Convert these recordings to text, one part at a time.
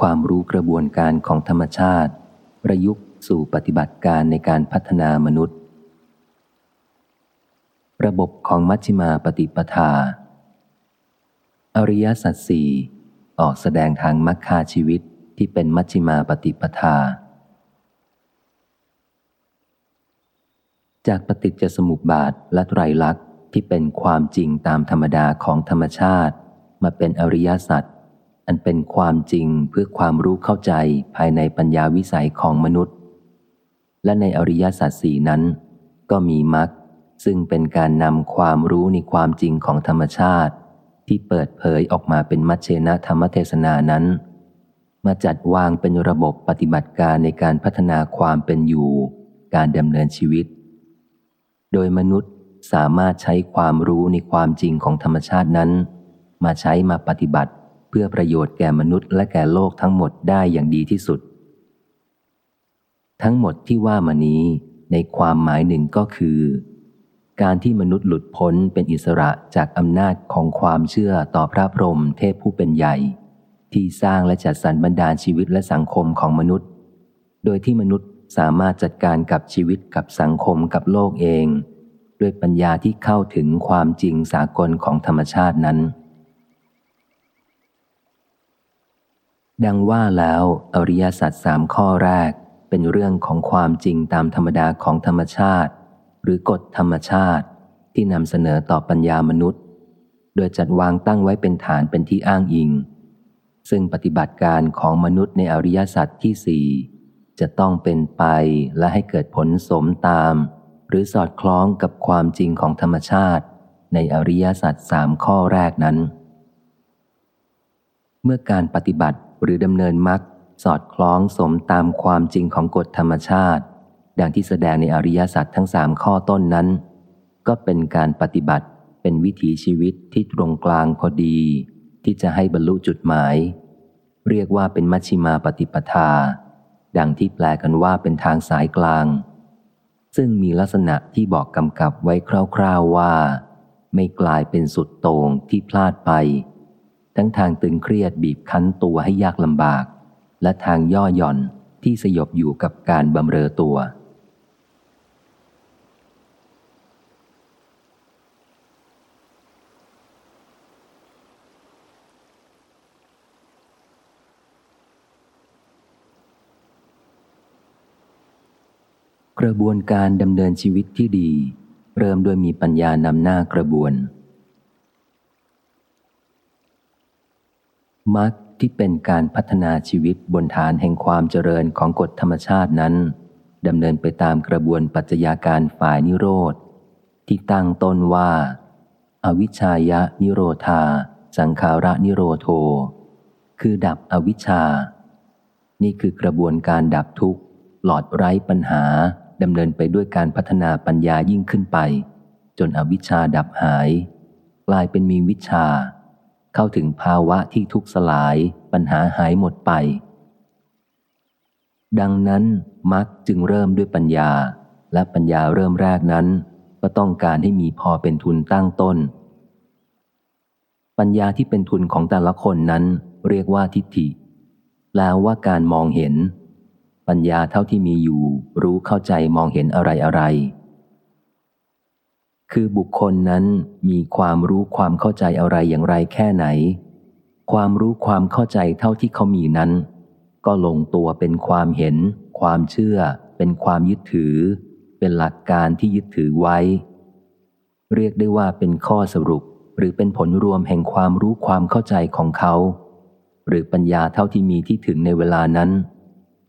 ความรู้กระบวนการของธรรมชาติ ประยุกต์สู่ปฏิบัติการในการพัฒนามนุษย์ ระบบของมัชฌิมาปฏิปทา อริยสัจสี่ออกแสดงทางมรรคาชีวิตที่เป็นมัชฌิมาปฏิปทา จากปฏิจจสมุปบาทและไตรลักษณ์ที่เป็นความจริงตามธรรมดาของธรรมชาติ มาเป็นอริยสัจ อันเป็นความจริงเพื่อความรู้เข้าใจภายในปัญญาวิสัยของมนุษย์ และในอริยสัจสี่นั้น ก็มีมรรคซึ่งเป็นการนำความรู้ในความจริงของธรรมชาติ ที่เปิดเผยออกมาเป็นมัชเชนะธรรมเทศนานั้น มาจัดวางเป็นระบบปฏิบัติการในการพัฒนาความเป็นอยู่ การดำเนินชีวิต โดยมนุษย์สามารถใช้ความรู้ในความจริงของธรรมชาตินั้น มาใช้มาปฏิบัติ พื่อประโยชน์แก่มนุษย์และแก่โลกทั้งหมดได้อย่างดีที่สุด ทั้งหมดที่ว่ามานี้ในความหมายหนึ่งก็คือ การที่มนุษย์หลุดพ้นเป็นอิสระจากอำนาจของความเชื่อต่อพระพรหมเทพผู้เป็นใหญ่ ที่สร้างและจัดสรรบรรดาชีวิตและสังคมของมนุษย์ โดยที่มนุษย์สามารถจัดการกับชีวิตกับสังคมกับโลกเอง ด้วยปัญญาที่เข้าถึงความจริงสากลของธรรมชาตินั้น ดังว่าแล้วอริยสัจสามข้อแรกเป็นเรื่องของความจริงตามธรรมดาของธรรมชาติ หรือกฎธรรมชาติที่นำเสนอต่อปัญญามนุษย์ โดยจัดวางตั้งไว้เป็นฐานเป็นที่อ้างอิง ซึ่งปฏิบัติการของมนุษย์ในอริยสัจที่สี่จะต้องเป็นไปและให้เกิดผลสมตาม หรือสอดคล้องกับความจริงของธรรมชาติ ในอริยสัจสามข้อแรกนั้น เมื่อการปฏิบัติ หรือดำเนินมรรคสอดคล้องสมตามความจริงของกฎธรรมชาติ ดังที่แสดงในอริยสัจทั้งสามข้อต้นนั้น ก็เป็นการปฏิบัติเป็นวิถีชีวิตที่ตรงกลางพอดี ที่จะให้บรรลุจุดหมาย เรียกว่าเป็นมัชฌิมาปฏิปทา ดังที่แปลกันว่าเป็นทางสายกลาง ซึ่งมีลักษณะที่บอกกำกับไว้คร่าวๆว่า ไม่กลายเป็นสุดโต่งที่พลาดไป ทั้งทางตึงเครียดบีบคั้นตัวให้ยากลำบาก และทางย่อหย่อนที่สยบอยู่กับการบำเรอตัว กระบวนการดำเนินชีวิตที่ดี เริ่มด้วยมีปัญญานำหน้ากระบวน มรรคที่เป็นการพัฒนาชีวิตบนฐานแห่งความเจริญของกฎธรรมชาตินั้นดำเนินไปตามกระบวนปัจจัยาการฝ่ายนิโรธ ที่ตั้งต้นว่าอาวิชายะนิโรธา สังขาระนิโรโท คือดับอวิชชา นี่คือกระบวนการดับทุกข์ หลอดไร้ปัญหาดำเนินไปด้วยการพัฒนาปัญญายิ่งขึ้นไป จนอวิชชาดับหาย กลายเป็นมีวิชา เข้าถึงภาวะที่ทุกสลายปัญหาหายหมดไป ดังนั้นมักจึงเริ่มด้วยปัญญา และปัญญาเริ่มแรกนั้น ก็ต้องการให้มีพอเป็นทุนตั้งต้น ปัญญาที่เป็นทุนของแต่ละคนนั้นเรียกว่าทิฏฐิแปลว่าการมองเห็น ปัญญาเท่าที่มีอยู่ รู้เข้าใจมองเห็นอะไรอะไร คือบุคคลนั้นมีความรู้ความเข้าใจอะไรอย่างไรแค่ไหน ความรู้ความเข้าใจเท่าที่เขามีนั้น ก็ลงตัวเป็นความเห็น ความเชื่อ เป็นความยึดถือ เป็นหลักการที่ยึดถือไว้ เรียกได้ว่าเป็นข้อสรุปหรือเป็นผลรวมแห่งความรู้ความเข้าใจของเขา หรือปัญญาเท่าที่มีที่ถึงในเวลานั้น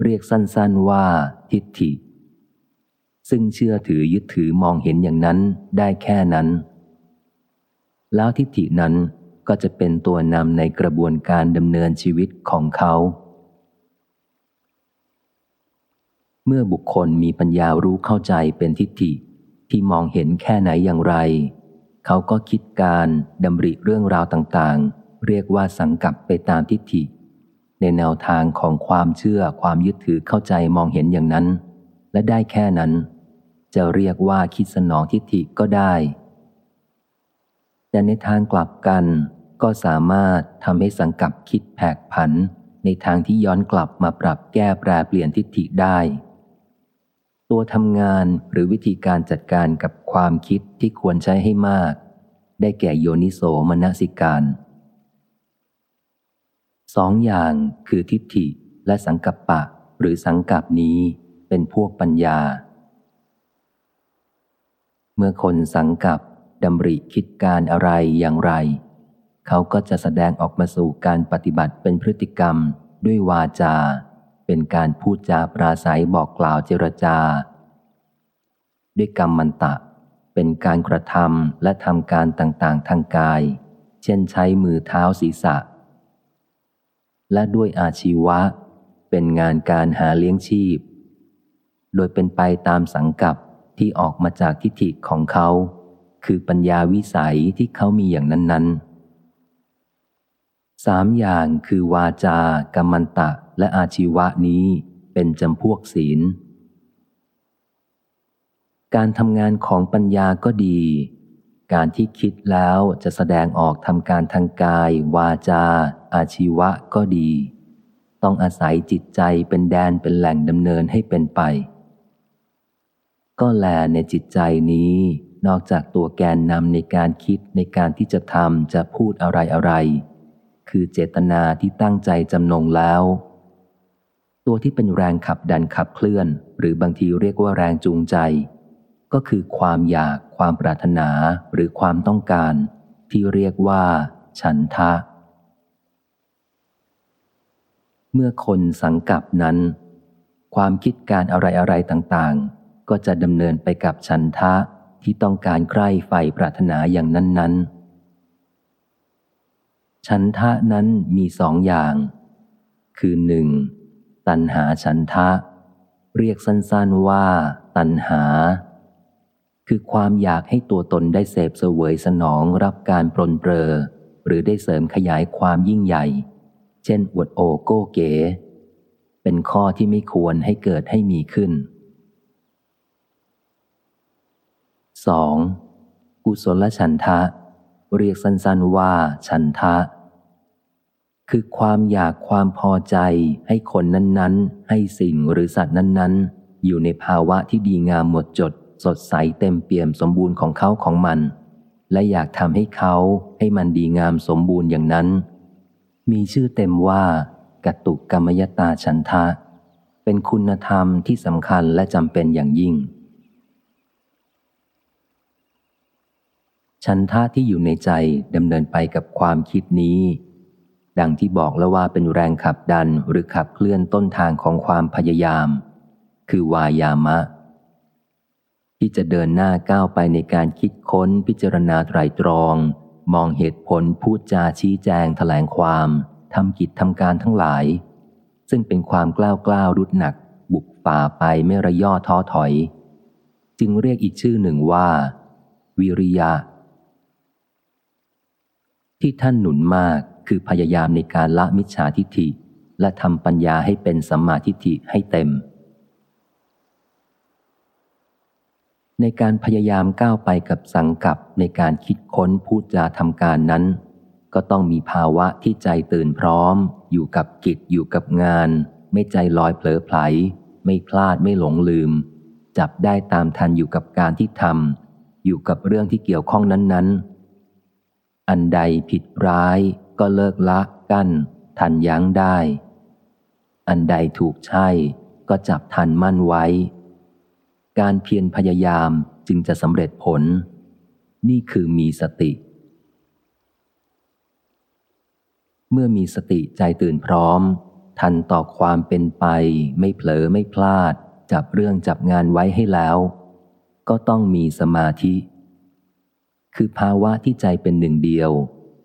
เรียกสั้นๆว่าทิฏฐิ ซึ่งเชื่อถือยึดถือมองเห็นอย่างนั้นได้แค่นั้น แล้วทิฏฐินั้นก็จะเป็นตัวนำในกระบวนการดำเนินชีวิตของเขา เมื่อบุคคลมีปัญญารู้เข้าใจเป็นทิฏฐิที่มองเห็นแค่ไหนอย่างไร เขาก็คิดการดำริเรื่องราวต่างๆ เรียกว่าสังกับไปตามทิฏฐิ ในแนวทางของความเชื่อความยึดถือเข้าใจมองเห็นอย่างนั้น และได้แค่นั้น จะเรียกว่าคิดสนองทิฏฐิก็ได้ แต่ในทางกลับกัน ก็สามารถทำให้สังกับคิดแผกผัน ในทางที่ย้อนกลับมาปรับแก้แปรเปลี่ยนทิฏฐิได้ ตัวทำงานหรือวิธีการจัดการกับความคิดที่ควรใช้ให้มาก ได้แก่โยนิโสมนสิการสองอย่างคือทิฏฐิและสังกัปปะหรือสังกัปนี้เป็นพวกปัญญา เมื่อคนสังกับดำริคิดการอะไรอย่างไร เขาก็จะแสดงออกมาสู่การปฏิบัติเป็นพฤติกรรมด้วยวาจา เป็นการพูดจาปราศัยบอกกล่าวเจรจา ด้วยกรรมมันตะ เป็นการกระทำและทำการต่างๆ ทางกาย เช่นใช้มือเท้าศีรษะ และด้วยอาชีวะ เป็นงานการหาเลี้ยงชีพ โดยเป็นไปตามสังกับ ที่ออกมาจากทิฏฐิของเขา คือปัญญาวิสัยที่เขามีอย่างนั้นๆสามอย่างคือวาจากรรมันตะและอาชีวะนี้เป็นจำพวกศีล การทำงานของปัญญาก็ดี การที่คิดแล้วจะแสดงออกทำการทางกาย วาจา อาชีวะก็ดี ต้องอาศัยจิตใจเป็นแดนเป็นแหล่งดำเนินให้เป็นไป ก็แลในจิตใจนี้ นอกจากตัวแกนนำในการคิดในการที่จะทำจะพูดอะไรอะไร คือเจตนาที่ตั้งใจจำนงแล้ว ตัวที่เป็นแรงขับดันขับเคลื่อน หรือบางทีเรียกว่าแรงจูงใจ ก็คือความอยาก ความปรารถนาหรือความต้องการ ที่เรียกว่า ฉันทะ เมื่อคนสังกับนั้น ความคิดการอะไรอะไรต่างๆ ก็จะดำเนินไปกับฉันทะที่ต้องการใคร่ไฟปรารถนาอย่างนั้น ๆ ฉันทะนั้นมีสองอย่าง คือหนึ่งตัณหาฉันทะ เรียกสั้นๆว่า ตัณหา คือความอยากให้ตัวตนได้เสพเสวยสนองรับการปรนเปรอ หรือได้เสริมขยายความยิ่งใหญ่ เช่นอวดโอโก้เก๋ เป็นข้อที่ไม่ควรให้เกิดให้มีขึ้น 2. กุศลฉันทะ เรียกสั้นๆว่าฉันทะ คือความอยากความพอใจให้คนนั้นๆ ให้สิ่งหรือสัตว์นั้นๆ อยู่ในภาวะที่ดีงามหมดจด สดใสเต็มเปี่ยมสมบูรณ์ของเขาของมัน และอยากทำให้เขาให้มันดีงามสมบูรณ์อย่างนั้น มีชื่อเต็มว่ากตุกรรมยตาฉันทะ เป็นคุณธรรมที่สำคัญและจำเป็นอย่างยิ่ง ฉันท่าที่อยู่ในใจดำเนินไปกับความคิดนี้ ดังที่บอกแล้วว่าเป็นแรงขับดันหรือขับเคลื่อนต้นทางของความพยายาม คือวายามะ ที่จะเดินหน้าก้าวไปในการคิดค้นพิจารณาไตรตรอง มองเหตุผลพูดจาชี้แจงถแถลงความทำกิจทำการทั้งหลาย ซึ่งเป็นความกล้าวกล้าวรุดหนัก บุกฝ่าไปไม่ระย่อท้อถอย จึงเรียกอีกชื่อหนึ่งว่า วิริยะ ที่ท่านหนุนมากคือพยายามในการละมิจฉาทิฏฐิ และทำปัญญาให้เป็นสัมมาทิฏฐิให้เต็ม ในการพยายามก้าวไปกับสังกับในการคิดค้นพูดจาทำการนั้น ก็ต้องมีภาวะที่ใจตื่นพร้อม อยู่กับกิจอยู่กับงาน ไม่ใจลอยเผลอไผล ไม่พลาดไม่หลงลืม จับได้ตามทันอยู่กับการที่ทำอยู่กับเรื่องที่เกี่ยวข้องนั้นๆ อันใดผิดร้ายก็เลิกละกั้น ทันยั้งได้ อันใดถูกใช่ก็จับทันมั่นไว้ การเพียรพยายามจึงจะสำเร็จผล นี่คือมีสติ เมื่อมีสติใจตื่นพร้อม ทันต่อความเป็นไปไม่เผลอไม่พลาด จับเรื่องจับงานไว้ให้แล้ว ก็ต้องมีสมาธิ คือภาวะที่ใจเป็นหนึ่งเดียว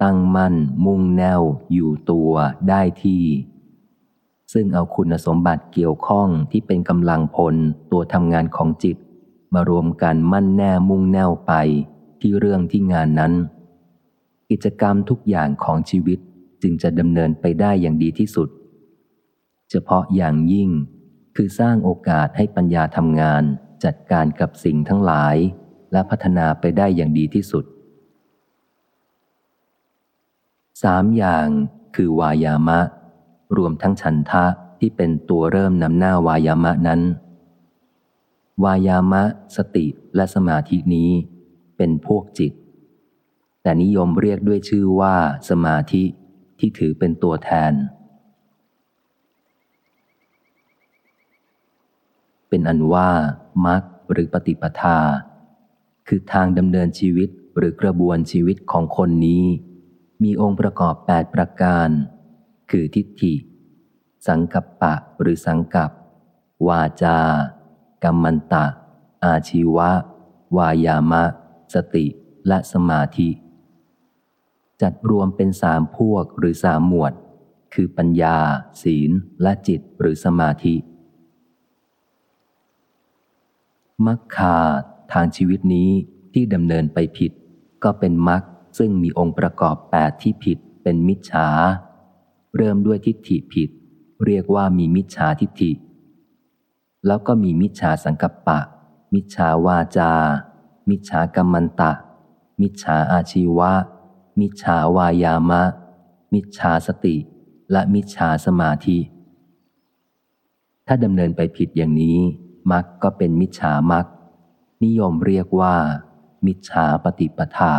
ตั้งมั่น มุ่งแนว อยู่ตัวได้ที่ ซึ่งเอาคุณสมบัติเกี่ยวข้องที่เป็นกำลังพลตัวทำงานของจิต มารวมกันมั่นแน่มุ่งแนวไปที่เรื่องที่งานนั้น กิจกรรมทุกอย่างของชีวิตจึงจะดำเนินไปได้อย่างดีที่สุด เฉพาะอย่างยิ่งคือสร้างโอกาสให้ปัญญาทำงานจัดการกับสิ่งทั้งหลาย และพัฒนาไปได้อย่างดีที่สุดสามอย่างคือวายามะ รวมทั้งฉันทะที่เป็นตัวเริ่มนำหน้าวายามะนั้น วายามะ สติและสมาธินี้ เป็นพวกจิต แต่นิยมเรียกด้วยชื่อว่าสมาธิที่ถือเป็นตัวแทน เป็นอันว่ามรรคหรือปฏิปทา คือทางดำเนินชีวิตหรือกระบวนชีวิตของคนนี้ มีองค์ประกอบแปดประการ คือทิฏฐิ สังกัปปะหรือสังกัปวาจากัมมันตะ อาชีวะ วายามะ สติ และสมาธิ จัดรวมเป็นสามพวกหรือสามหมวด คือปัญญา ศีล และจิตหรือสมาธิมัคคา ทางชีวิตนี้ที่ดำเนินไปผิด ก็เป็นมัคซึ่งมีองค์ประกอบแปดที่ผิดเป็นมิจฉา เริ่มด้วยทิฏฐิผิด เรียกว่ามีมิจฉาทิฏฐิ แล้วก็มีมิจฉาสังกัปปะ มิจฉาวาจา มิจฉากรรมันตะ มิจฉาอาชีวะ มิจฉาวายามะ มิจฉาสติ และมิจฉาสมาธิ ถ้าดำเนินไปผิดอย่างนี้มักก็เป็นมิจฉามัก นิยมเรียกว่า มิจฉาปฏิปทา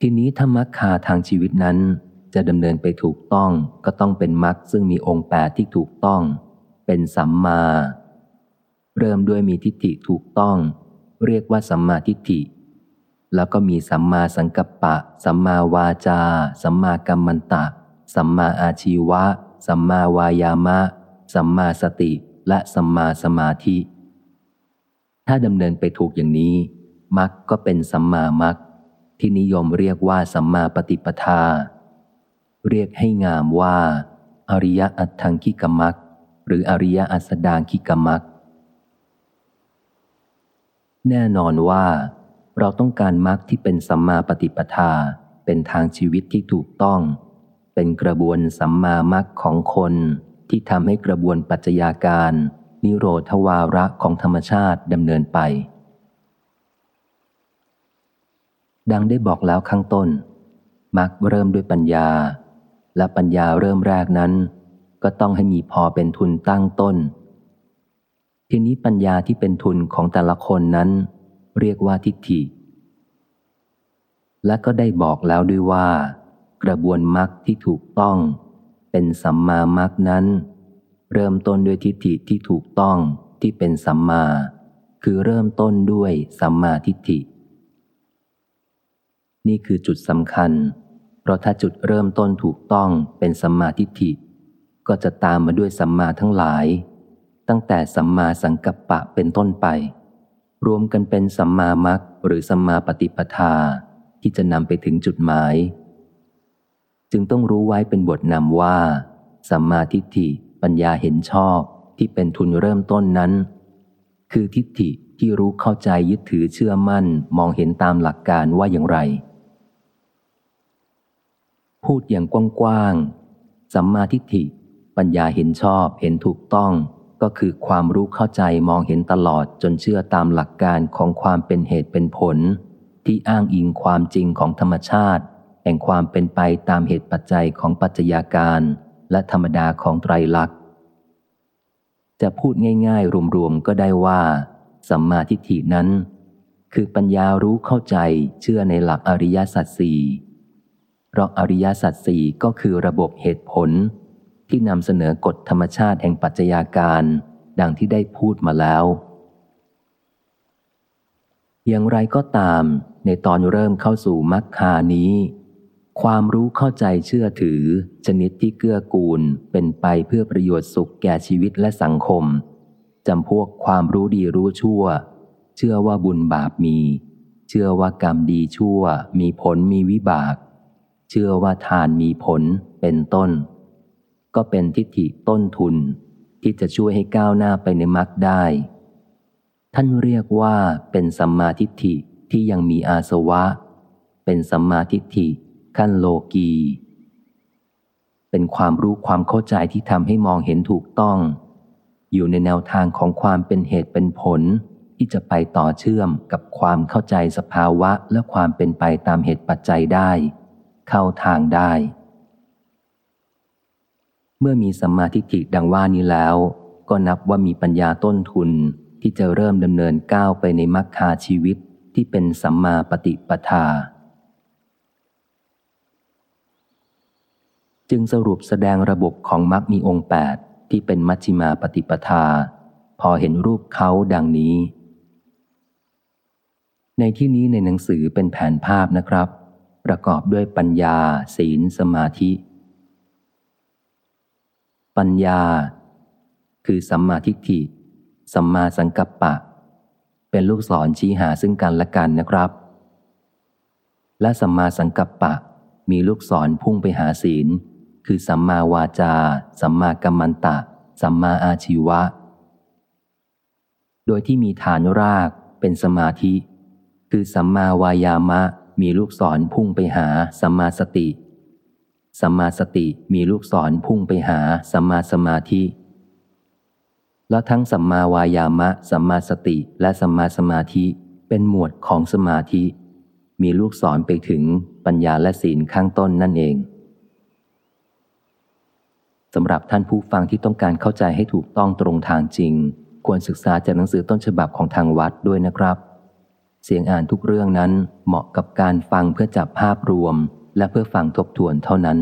ทีนี้ธรรมคาทางชีวิตนั้นจะดำเนินไปถูกต้องก็ต้องเป็นมักซึ่งมีองค์แปดที่ถูกต้อง เป็นสัมมา เริ่มด้วยมีทิฏฐิถูกต้อง เรียกว่าสัมมาทิฏฐิ แล้วก็มีสัมมาสังกัปปะ สัมมาวาจา สัมมากัมมันตะ สัมมาอาชีวะ สัมมาวายามะ สัมมาสติและสัมมาสมาธิ ถ้าดำเนินไปถูกอย่างนี้มักก็เป็นสัมมามักที่นิยมเรียกว่าสัมมาปฏิปทา เรียกให้งามว่า อริยอัตถังคิกมักหรืออริยอัสดางคิกมักแน่นอนว่า เราต้องการมักที่เป็นสัมมาปฏิปทา เป็นทางชีวิตที่ถูกต้อง เป็นกระบวนสัมมามักของคนที่ทำให้กระบวนปัจจัยาการ นิโรธวาระของธรรมชาติดำเนินไป ดังได้บอกแล้วข้างต้น มักเริ่มด้วยปัญญา และปัญญาเริ่มแรกนั้น ก็ต้องให้มีพอเป็นทุนตั้งต้น ทีนี้ปัญญาที่เป็นทุนของแต่ละคนนั้น เรียกว่าทิฏฐิ และก็ได้บอกแล้วด้วยว่า กระบวนมักที่ถูกต้อง เป็นสัมมามักนั้น เริ่มต้นด้วยทิฏฐิที่ถูกต้องที่เป็นสัมมา คือเริ่มต้นด้วยสัมมาทิฏฐิ นี่คือจุดสำคัญ เพราะถ้าจุดเริ่มต้นถูกต้องเป็นสัมมาทิฏฐิ ก็จะตามมาด้วยสัมมาทั้งหลาย ตั้งแต่สัมมาสังกัปปะเป็นต้นไป รวมกันเป็นสัมมามักหรือสัมมาปฏิปทาที่จะนำไปถึงจุดหมาย จึงต้องรู้ไว้เป็นบทนำว่า สัมมาทิฏฐิ ปัญญาเห็นชอบที่เป็นทุนเริ่มต้นนั้น คือทิฏฐิที่รู้เข้าใจยึดถือเชื่อมั่นมองเห็นตามหลักการว่าอย่างไร พูดอย่างกว้างๆสัมมาทิฏฐิ ปัญญาเห็นชอบเห็นถูกต้อง ก็คือความรู้เข้าใจมองเห็นตลอดจนเชื่อตามหลักการของความเป็นเหตุเป็นผล ที่อ้างอิงความจริงของธรรมชาติ แห่งความเป็นไปตามเหตุปัจจัยของปัจจัยาการ และธรรมดาของไตรลักษณ์ จะพูดง่ายๆ รวมๆ ก็ได้ว่า สัมมาทิฏฐินั้น คือปัญญารู้เข้าใจเชื่อในหลักอริยสัจสี่เพราะอริยสัจสี่ก็คือระบบเหตุผล ที่นำเสนอกฎธรรมชาติแห่งปัจจัยาการ ดังที่ได้พูดมาแล้ว อย่างไรก็ตาม ในตอนเริ่มเข้าสู่มรรคานี้ ความรู้เข้าใจเชื่อถือ ชนิดที่เกื้อกูลเป็นไปเพื่อประโยชน์สุขแก่ชีวิตและสังคมจำพวกความรู้ดีรู้ชั่ว เชื่อว่าบุญบาปมี เชื่อว่ากรรมดีชั่ว มีผลมีวิบาก เชื่อว่าทานมีผลเป็นต้น ก็เป็นทิฏฐิต้นทุน ที่จะช่วยให้ก้าวหน้าไปในมรรคได้ ท่านเรียกว่าเป็นสัมมาทิฏฐิที่ยังมีอาสวะ เป็นสัมมาทิฏฐิ ขั้นโลกี เป็นความรู้ความเข้าใจที่ทำให้มองเห็นถูกต้อง อยู่ในแนวทางของความเป็นเหตุเป็นผล ที่จะไปต่อเชื่อมกับความเข้าใจสภาวะและความเป็นไปตามเหตุปัจจัยได้ เข้าทางได้ เมื่อมีสัมมาทิฏฐิดังว่านี้แล้ว ก็นับว่ามีปัญญาต้นทุนที่จะเริ่มดำเนินก้าวไปในมรรคาชีวิตที่เป็นสัมมาปฏิปทา จึงสรุปแสดงระบบของมรรคมีองค์แปดที่เป็นมัชฌิมาปฏิปทา พอเห็นรูปเขาดังนี้ ในที่นี้ในหนังสือเป็นแผนภาพนะครับ ประกอบด้วยปัญญา ศีล สมาธิ ปัญญา คือสัมมาทิฏฐิ สัมมาสังกัปปะ เป็นลูกศรชี้หาซึ่งกันและกันนะครับ และสัมมาสังกัปปะมีลูกศรพุ่งไปหาศีล คือสัมมาวาจา สัมมากัมมันตะ สัมมาอาชีวะ โดยที่มีฐานรากเป็นสมาธิ คือสัมมาวายามะมีลูกศรพุ่งไปหาสัมมาสติ สัมมาสติมีลูกศรพุ่งไปหาสัมมาสมาธิ แล้วทั้งสัมมาวายามะ สัมมาสติ และสัมมาสมาธิเป็นหมวดของสมาธิ มีลูกศรไปถึงปัญญาและศีลข้างต้นนั่นเอง สำหรับท่านผู้ฟังที่ต้องการเข้าใจให้ถูกต้องตรงทางจริง ควรศึกษาจากหนังสือต้นฉบับของทางวัดด้วยนะครับ เสียงอ่านทุกเรื่องนั้นเหมาะกับการฟังเพื่อจับภาพรวม และเพื่อฟังทบทวนเท่านั้น